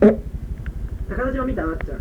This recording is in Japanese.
高田島見たあっちゃん